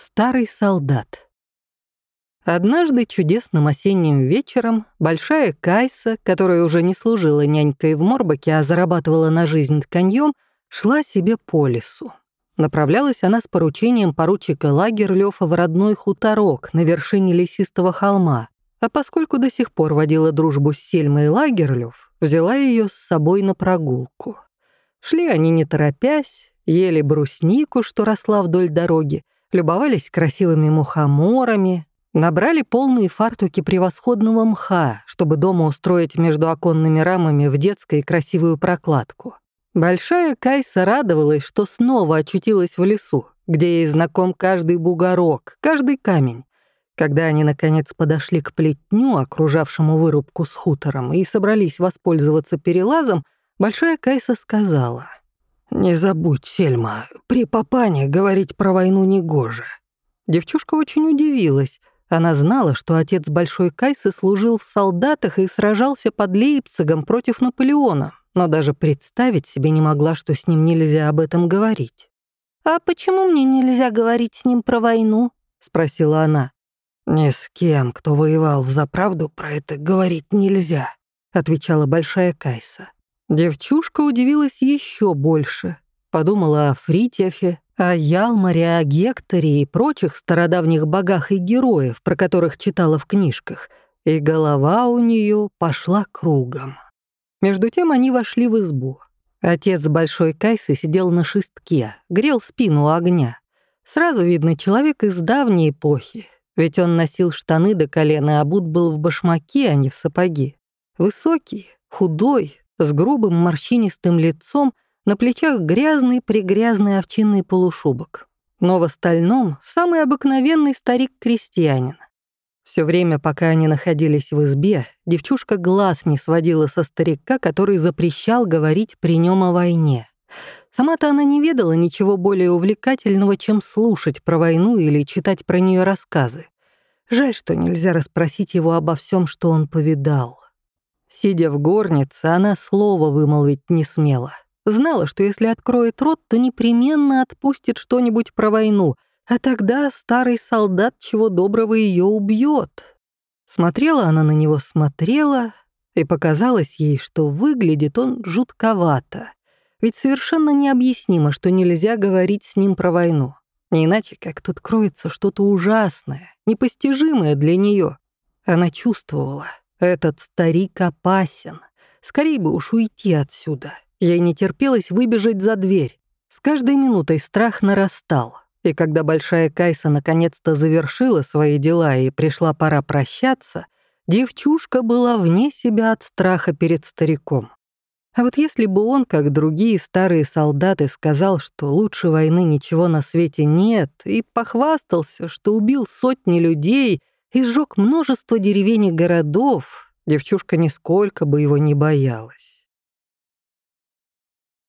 Старый солдат. Однажды чудесным осенним вечером большая Кайса, которая уже не служила нянькой в Морбаке, а зарабатывала на жизнь тканьем, шла себе по лесу. Направлялась она с поручением поручика Лагерлёфа в родной хуторок на вершине лесистого холма, а поскольку до сих пор водила дружбу с Сельмой Лагерлёв, взяла ее с собой на прогулку. Шли они не торопясь, ели бруснику, что росла вдоль дороги, любовались красивыми мухоморами, набрали полные фартуки превосходного мха, чтобы дома устроить между оконными рамами в детской красивую прокладку. Большая Кайса радовалась, что снова очутилась в лесу, где ей знаком каждый бугорок, каждый камень. Когда они, наконец, подошли к плетню, окружавшему вырубку с хутором, и собрались воспользоваться перелазом, Большая Кайса сказала — «Не забудь, Сельма, при папане говорить про войну негоже». Девчушка очень удивилась. Она знала, что отец Большой Кайсы служил в солдатах и сражался под Лейпцигом против Наполеона, но даже представить себе не могла, что с ним нельзя об этом говорить. «А почему мне нельзя говорить с ним про войну?» — спросила она. «Ни с кем, кто воевал в заправду, про это говорить нельзя», — отвечала Большая Кайса. Девчушка удивилась еще больше. Подумала о Фритьефе, о Ялмаре, о Гекторе и прочих стародавних богах и героев, про которых читала в книжках, и голова у нее пошла кругом. Между тем они вошли в избу. Отец Большой Кайсы сидел на шестке, грел спину огня. Сразу видно человек из давней эпохи, ведь он носил штаны до колена, а обут был в башмаке, а не в сапоги. Высокий, худой, с грубым морщинистым лицом, на плечах грязный-пригрязный овчинный полушубок. Но в остальном самый обыкновенный старик-крестьянин. Все время, пока они находились в избе, девчушка глаз не сводила со старика, который запрещал говорить при нем о войне. Сама-то она не ведала ничего более увлекательного, чем слушать про войну или читать про нее рассказы. Жаль, что нельзя расспросить его обо всем, что он повидал. Сидя в горнице, она слова вымолвить не смела. Знала, что если откроет рот, то непременно отпустит что-нибудь про войну, а тогда старый солдат чего доброго ее убьет. Смотрела она на него, смотрела, и показалось ей, что выглядит он жутковато. Ведь совершенно необъяснимо, что нельзя говорить с ним про войну. Не иначе, как тут кроется что-то ужасное, непостижимое для нее. Она чувствовала, этот старик опасен. Скорей бы уж уйти отсюда. Ей не терпелось выбежать за дверь. С каждой минутой страх нарастал. И когда Большая Кайса наконец-то завершила свои дела и пришла пора прощаться, девчушка была вне себя от страха перед стариком. А вот если бы он, как другие старые солдаты, сказал, что лучше войны ничего на свете нет, и похвастался, что убил сотни людей и сжег множество деревень и городов, девчушка нисколько бы его не боялась.